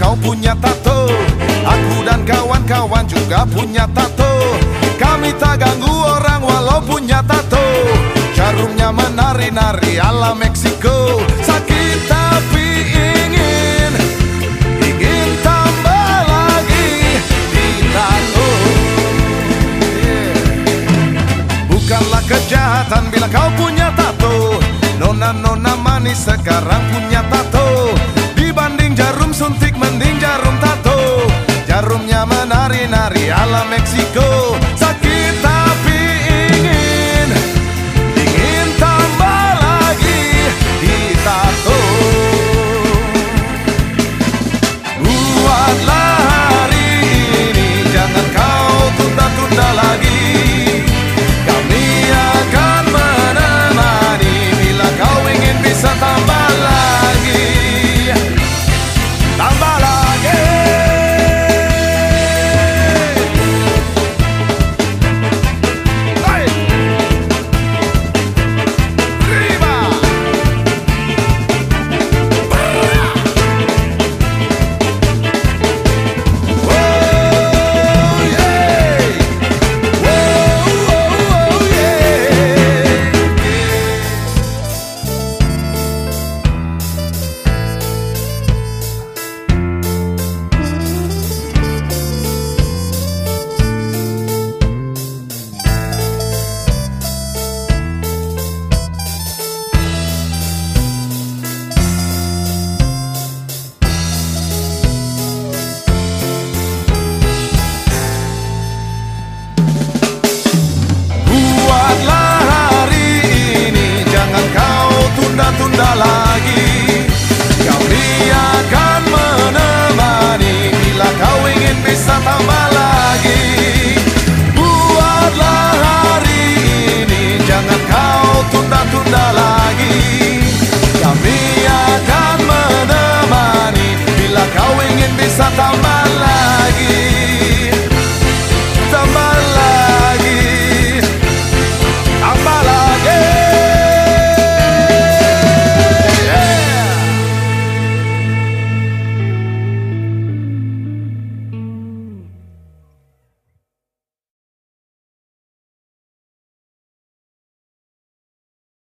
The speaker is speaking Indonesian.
kau punya tato. Aku dan kawan-kawan juga punya tato. Kami tak ganggu orang walau punya tato. Jarumnya menari-nari ala Meksiko. Sakit tapi ingin Ingin tambah lagi. Di tato. Bukanlah kejahatan bila kau punya tato. Nona-nona manis sekarang punya tato Jarumnya Santa Maria.